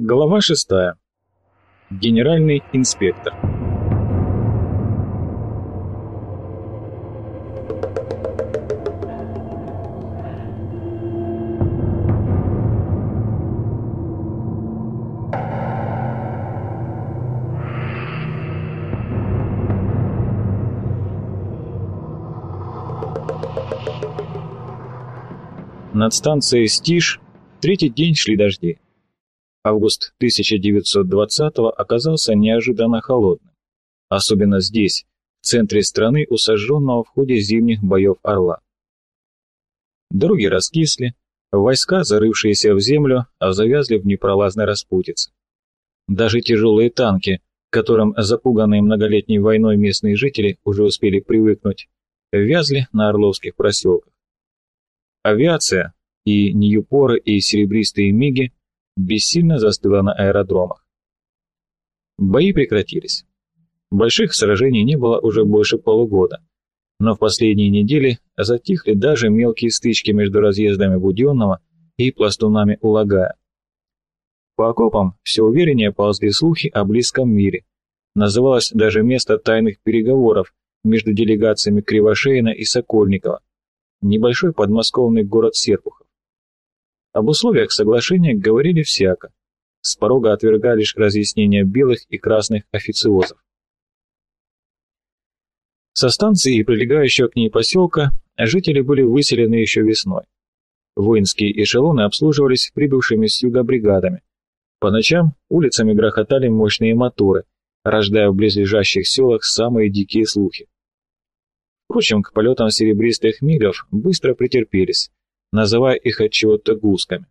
Глава шестая. Генеральный инспектор. Над станцией Стиш третий день шли дожди. Август 1920 оказался неожиданно холодным. Особенно здесь, в центре страны, у сожженного в ходе зимних боев Орла. Дороги раскисли, войска, зарывшиеся в землю, завязли в непролазной распутице. Даже тяжелые танки, которым запуганные многолетней войной местные жители уже успели привыкнуть, вязли на Орловских проселках. Авиация, и Ньюпоры, и серебристые миги бессильно застыла на аэродромах. Бои прекратились. Больших сражений не было уже больше полугода, но в последние недели затихли даже мелкие стычки между разъездами Буденного и пластунами Улагая. По окопам все увереннее ползли слухи о близком мире. Называлось даже место тайных переговоров между делегациями Кривошеина и Сокольникова, небольшой подмосковный город Серпухов. Об условиях соглашения говорили всяко. С порога отвергали лишь разъяснения белых и красных официозов. Со станции и прилегающего к ней поселка жители были выселены еще весной. Воинские эшелоны обслуживались прибывшими с юга бригадами. По ночам улицами грохотали мощные моторы, рождая в близлежащих селах самые дикие слухи. Впрочем, к полетам серебристых мигов быстро претерпелись, называя их от чего-то гусками.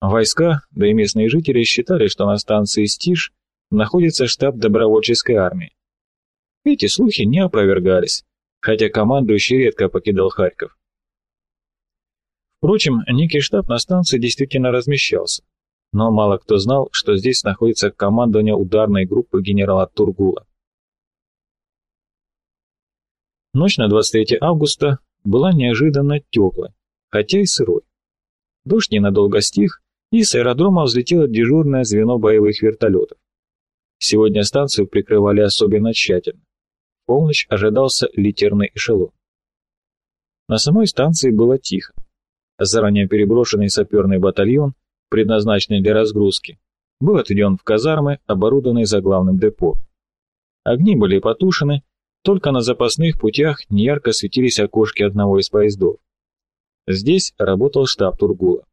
Войска, да и местные жители считали, что на станции Стиш находится штаб добровольческой армии. Эти слухи не опровергались, хотя командующий редко покидал Харьков. Впрочем, некий штаб на станции действительно размещался, но мало кто знал, что здесь находится командование ударной группы генерала Тургула. Ночь на 23 августа была неожиданно теплой, хотя и сырой. Дождь ненадолго стих, и с аэродрома взлетело дежурное звено боевых вертолетов. Сегодня станцию прикрывали особенно тщательно. В полночь ожидался литерный эшелон. На самой станции было тихо. Заранее переброшенный саперный батальон, предназначенный для разгрузки, был отведен в казармы, оборудованные заглавным депо. Огни были потушены, только на запасных путях неярко светились окошки одного из поездов. Здесь работал штаб Тургула.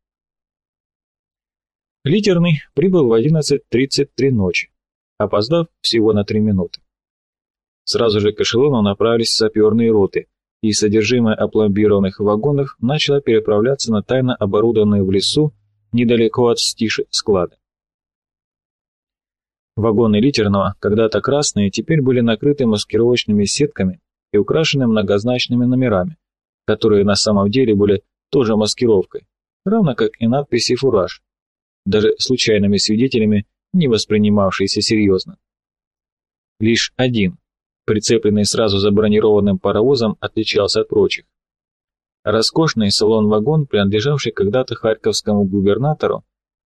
Литерный прибыл в 11.33 ночи, опоздав всего на 3 минуты. Сразу же к эшелону направились саперные роты, и содержимое опломбированных вагонов начало переправляться на тайно оборудованные в лесу недалеко от стиши склады. Вагоны литерного, когда-то красные, теперь были накрыты маскировочными сетками и украшены многозначными номерами, которые на самом деле были тоже маскировкой, равно как и надписи «Фураж», даже случайными свидетелями, не воспринимавшиеся серьезно. Лишь один, прицепленный сразу за бронированным паровозом, отличался от прочих. Роскошный салон-вагон, принадлежавший когда-то харьковскому губернатору,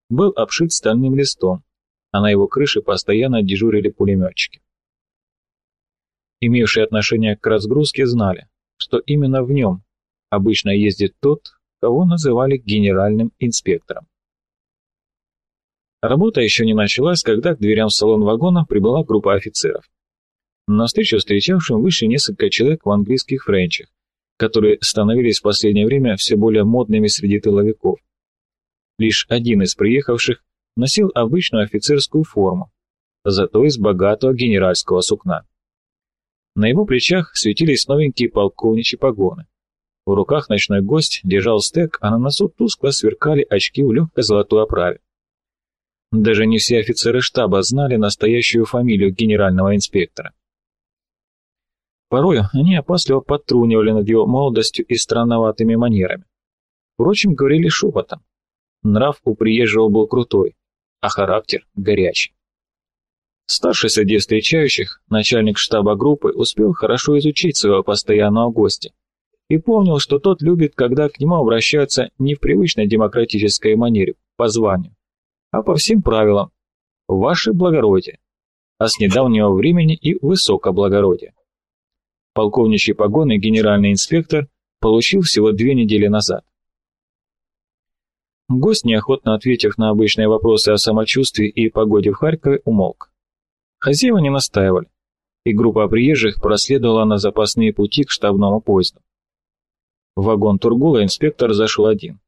был обшит стальным листом, а на его крыше постоянно дежурили пулеметчики. Имевшие отношение к разгрузке знали, что именно в нем обычно ездит тот, кого называли генеральным инспектором. Работа еще не началась, когда к дверям салон вагона прибыла группа офицеров. На встречу встречавшим вышли несколько человек в английских френчах, которые становились в последнее время все более модными среди тыловиков. Лишь один из приехавших носил обычную офицерскую форму, зато из богатого генеральского сукна. На его плечах светились новенькие полковничьи погоны. В руках ночной гость держал стек, а на носу тускло сверкали очки в легкой золотой оправе. Даже не все офицеры штаба знали настоящую фамилию генерального инспектора. Порою они опасливо подтрунивали над его молодостью и странноватыми манерами. Впрочем, говорили шепотом. Нрав у приезжего был крутой, а характер горячий. Старший среди встречающих, начальник штаба группы, успел хорошо изучить своего постоянного гостя и помнил, что тот любит, когда к нему обращаются не в привычной демократической манере, по званию, а по всем правилам. Ваше благородие, а с недавнего времени и высокоблагородие. Полковничий погоны генеральный инспектор получил всего две недели назад. Гость, неохотно ответив на обычные вопросы о самочувствии и погоде в Харькове, умолк. Хозяева не настаивали, и группа приезжих проследовала на запасные пути к штабному поезду. В вагон Тургула инспектор зашел один.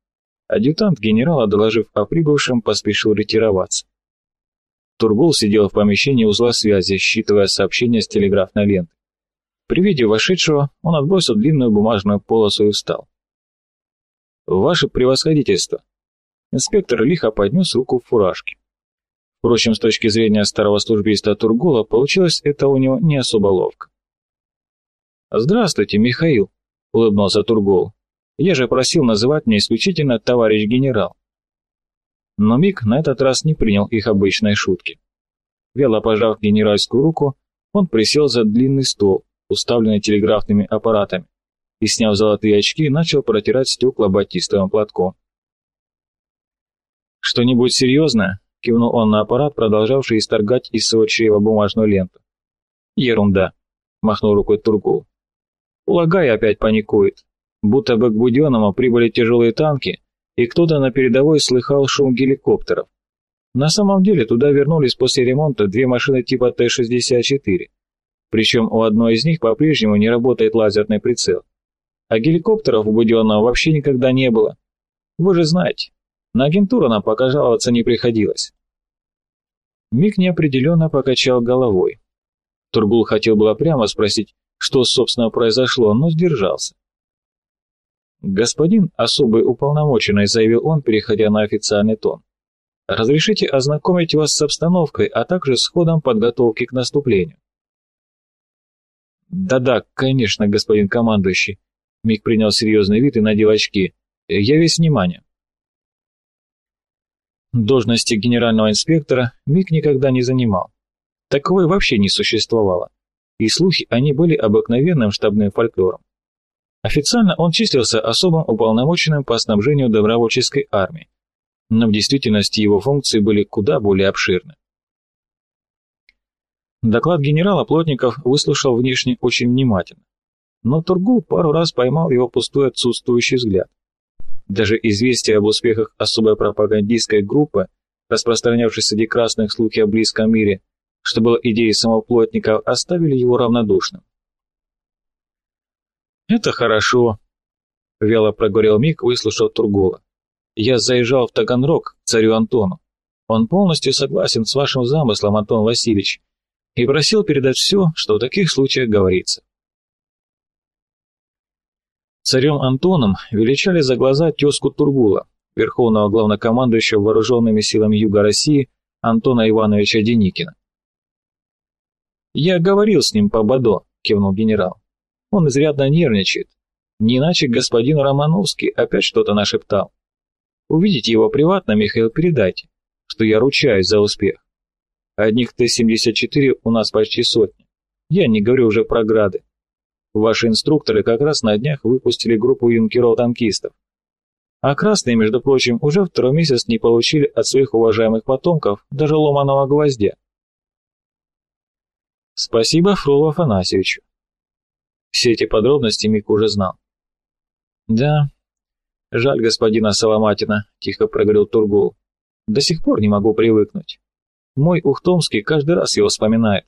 Адъютант генерала, доложив о прибывшем, поспешил ретироваться. Тургул сидел в помещении узла связи, считывая сообщения с телеграфной ленты. При виде вошедшего он отбросил длинную бумажную полосу и встал. «Ваше превосходительство!» Инспектор лихо поднес руку в фуражке. Впрочем, с точки зрения старого службиста Тургула, получилось это у него не особо ловко. «Здравствуйте, Михаил!» — улыбнулся Тургул. «Я же просил называть меня исключительно товарищ генерал». Но Мик на этот раз не принял их обычной шутки. Вело пожав генеральскую руку, он присел за длинный стол, уставленный телеграфными аппаратами, и, сняв золотые очки, начал протирать стекла батистовым платком. «Что-нибудь серьезное?» — кивнул он на аппарат, продолжавший исторгать из своего чрева бумажную ленту. «Ерунда», — махнул рукой Тургул. Улагай опять паникует, будто бы к Буденному прибыли тяжелые танки, и кто-то на передовой слыхал шум геликоптеров. На самом деле туда вернулись после ремонта две машины типа Т-64, причем у одной из них по-прежнему не работает лазерный прицел. А геликоптеров у Буденного вообще никогда не было. Вы же знаете, на агентуру нам пока жаловаться не приходилось. Мик неопределенно покачал головой. Тургул хотел было прямо спросить, что, собственно, произошло, но сдержался. «Господин особый уполномоченный», — заявил он, переходя на официальный тон. «Разрешите ознакомить вас с обстановкой, а также с ходом подготовки к наступлению». «Да-да, конечно, господин командующий», — Мик принял серьезный вид и надел очки. «Я весь внимание». Должности генерального инспектора Мик никогда не занимал. Таковой вообще не существовало и слухи они были обыкновенным штабным фольклором. Официально он числился особым уполномоченным по снабжению добровольческой армии, но в действительности его функции были куда более обширны. Доклад генерала Плотников выслушал внешне очень внимательно, но Тургул пару раз поймал его пустой отсутствующий взгляд. Даже известие об успехах особой пропагандистской группы, распространявшей среди красных слухи о близком мире, что было идеей самоплотника, оставили его равнодушным. «Это хорошо», — вяло проговорил Мик, выслушав Тургола. «Я заезжал в Таганрог к царю Антону. Он полностью согласен с вашим замыслом, Антон Васильевич, и просил передать все, что в таких случаях говорится». Царем Антоном величали за глаза тезку Тургула, верховного главнокомандующего вооруженными силами Юга России Антона Ивановича Деникина. «Я говорил с ним по Бадо», — кивнул генерал. «Он изрядно нервничает. Не иначе господин Романовский опять что-то нашептал. Увидите его приватно, Михаил, передайте, что я ручаюсь за успех. Одних Т-74 у нас почти сотни. Я не говорю уже про грады. Ваши инструкторы как раз на днях выпустили группу юнкеров-танкистов. А красные, между прочим, уже второй месяц не получили от своих уважаемых потомков даже ломаного гвоздя. Спасибо Фролу Афанасьевичу. Все эти подробности Мик уже знал. Да, жаль господина Соломатина, тихо проговорил Тургул. До сих пор не могу привыкнуть. Мой Ухтомский каждый раз его вспоминает.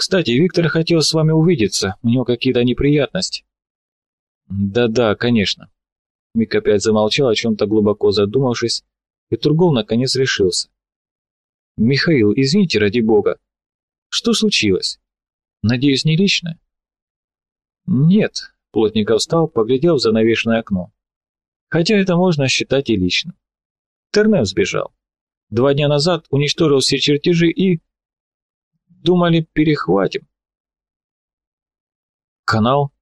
Кстати, Виктор хотел с вами увидеться, у него какие-то неприятности. Да-да, конечно. Мик опять замолчал, о чем-то глубоко задумавшись, и Тургул наконец решился. «Михаил, извините ради бога, что случилось? Надеюсь, не лично? Нет, Плотников встал, поглядел в занавешенное окно. Хотя это можно считать и лично. Тернев сбежал. Два дня назад уничтожил все чертежи и... Думали, перехватим. Канал?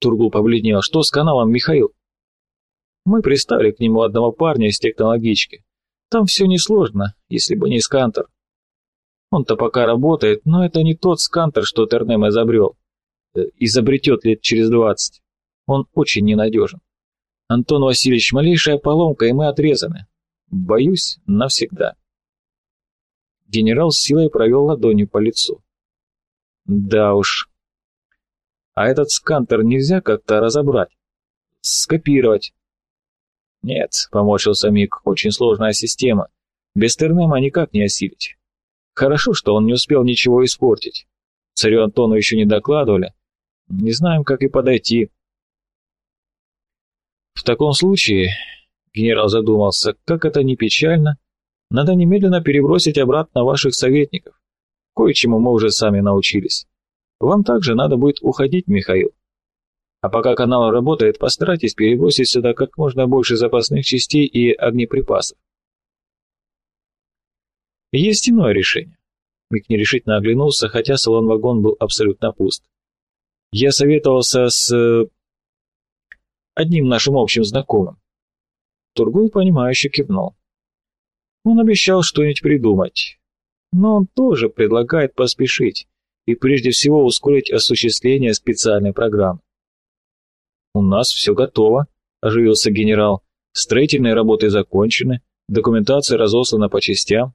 Тургул побледнел. Что с каналом, Михаил? Мы приставили к нему одного парня из технологички. Там все несложно, если бы не скантер. Он-то пока работает, но это не тот скантер, что Тернем изобрел. Э, изобретет лет через двадцать. Он очень ненадежен. Антон Васильевич, малейшая поломка, и мы отрезаны. Боюсь, навсегда. Генерал с силой провел ладонью по лицу. Да уж. А этот скантер нельзя как-то разобрать? Скопировать? Нет, поморщился Мик, очень сложная система. Без Тернема никак не осилить. Хорошо, что он не успел ничего испортить. Царю Антону еще не докладывали. Не знаем, как и подойти. В таком случае, генерал задумался, как это не печально, надо немедленно перебросить обратно ваших советников. Кое-чему мы уже сами научились. Вам также надо будет уходить, Михаил. А пока канал работает, постарайтесь перебросить сюда как можно больше запасных частей и огнеприпасов. Есть иное решение. Мик нерешительно оглянулся, хотя салон-вагон был абсолютно пуст. Я советовался с... Э, одним нашим общим знакомым. Тургул, понимающе кивнул. Он обещал что-нибудь придумать. Но он тоже предлагает поспешить и прежде всего ускорить осуществление специальной программы. «У нас все готово», – оживился генерал. «Строительные работы закончены, документация разослана по частям.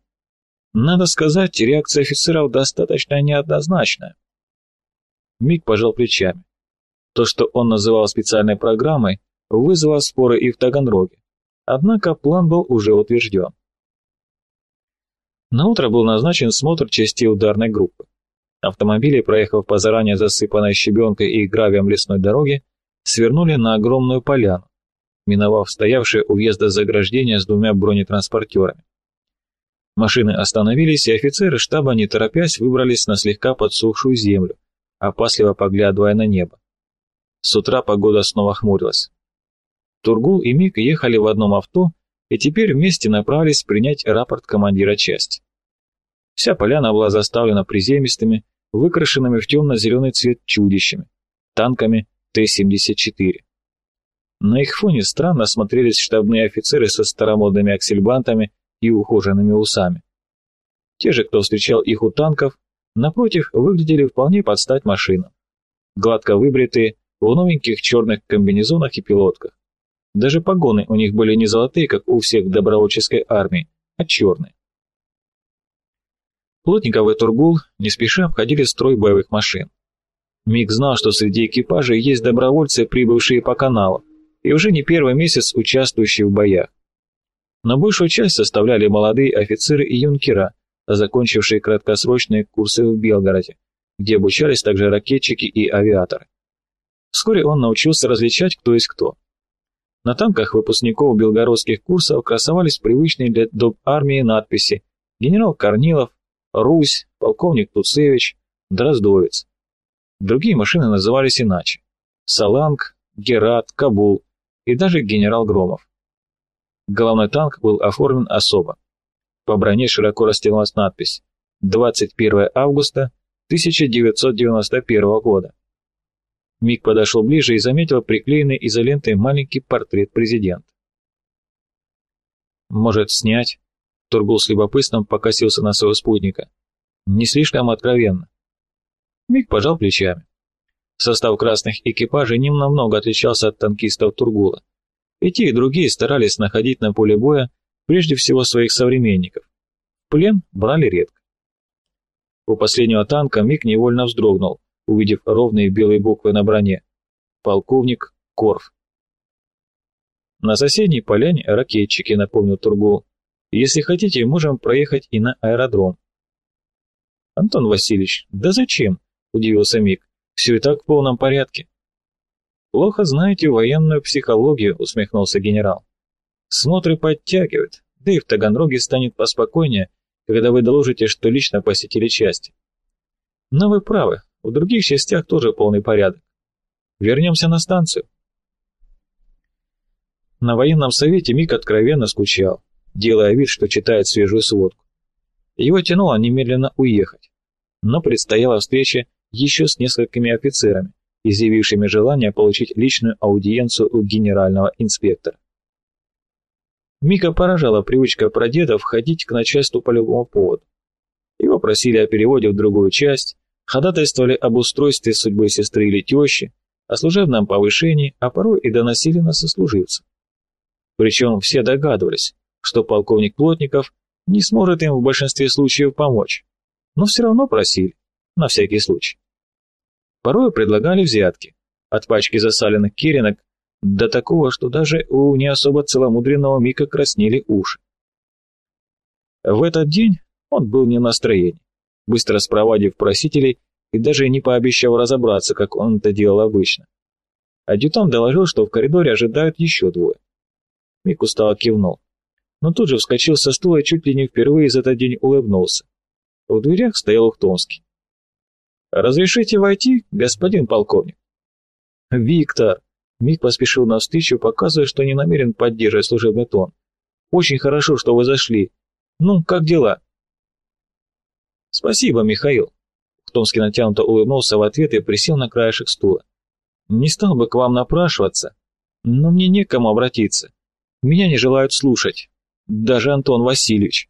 Надо сказать, реакция офицеров достаточно неоднозначная. Миг пожал плечами. То, что он называл специальной программой, вызвало споры и в Таганроге. Однако план был уже утвержден. На утро был назначен смотр частей ударной группы. Автомобили, проехав по заранее засыпанной щебенкой и гравием лесной дороге, свернули на огромную поляну, миновав стоявшее у въезда заграждение с двумя бронетранспортерами. Машины остановились, и офицеры штаба, не торопясь, выбрались на слегка подсохшую землю, опасливо поглядывая на небо. С утра погода снова хмурилась. Тургул и Мик ехали в одном авто и теперь вместе направились принять рапорт командира части. Вся поляна была заставлена приземистыми, выкрашенными в темно-зеленый цвет чудищами, танками Т-74. На их фоне странно смотрелись штабные офицеры со старомодными аксельбантами и ухоженными усами. Те же, кто встречал их у танков, напротив, выглядели вполне под стать машинам. Гладко выбритые, в новеньких черных комбинезонах и пилотках. Даже погоны у них были не золотые, как у всех в добровольческой армии, а черные. Плотников и Тургул не спеша обходили строй боевых машин. Миг знал, что среди экипажей есть добровольцы, прибывшие по каналу, и уже не первый месяц участвующие в боях но большую часть составляли молодые офицеры и юнкера, закончившие краткосрочные курсы в Белгороде, где обучались также ракетчики и авиаторы. Вскоре он научился различать, кто есть кто. На танках выпускников белгородских курсов красовались привычные для доп. армии надписи «Генерал Корнилов», «Русь», «Полковник Туцевич», «Дроздовец». Другие машины назывались иначе – «Саланг», «Герат», «Кабул» и даже «Генерал Громов». Головной танк был оформлен особо. По броне широко растянулась надпись «21 августа 1991 года». Миг подошел ближе и заметил приклеенный изолентой маленький портрет президента. «Может, снять?» Тургул с любопытством покосился на своего спутника. «Не слишком откровенно». Миг пожал плечами. Состав красных экипажей немного отличался от танкистов Тургула. И те, и другие старались находить на поле боя прежде всего своих современников. Плен брали редко. У последнего танка Мик невольно вздрогнул, увидев ровные белые буквы на броне. Полковник Корф. На соседней поляне ракетчики, напомнил Тургул. Если хотите, можем проехать и на аэродром. Антон Васильевич, да зачем? Удивился Мик. Все и так в полном порядке. «Плохо знаете военную психологию», — усмехнулся генерал. «Смотры подтягивают, да и в Таганроге станет поспокойнее, когда вы доложите, что лично посетили части. Но вы правы, в других частях тоже полный порядок. Вернемся на станцию». На военном совете Мик откровенно скучал, делая вид, что читает свежую сводку. Его тянуло немедленно уехать, но предстояла встреча еще с несколькими офицерами, изъявившими желание получить личную аудиенцию у генерального инспектора. Мика поражала привычка прадеда входить к начальству по любому поводу. Его просили о переводе в другую часть, ходатайствовали об устройстве судьбы сестры или тещи, о служебном повышении, а порой и доносили на сослуживца. Причем все догадывались, что полковник Плотников не сможет им в большинстве случаев помочь, но все равно просили, на всякий случай. Порой предлагали взятки, от пачки засаленных керенок до такого, что даже у не особо целомудренного Мика краснели уши. В этот день он был не в настроении, быстро спровадив просителей и даже не пообещав разобраться, как он это делал обычно. Адъютант доложил, что в коридоре ожидают еще двое. Мик устало кивнул, но тут же вскочил со стула и чуть ли не впервые за этот день улыбнулся. В дверях стоял Ухтомский. «Разрешите войти, господин полковник?» «Виктор!» Мик поспешил навстречу, показывая, что не намерен поддерживать служебный тон. «Очень хорошо, что вы зашли. Ну, как дела?» «Спасибо, Михаил». Ухтомский натянуто улыбнулся в ответ и присел на краешек стула. «Не стал бы к вам напрашиваться, но мне некому обратиться. Меня не желают слушать. Даже Антон Васильевич».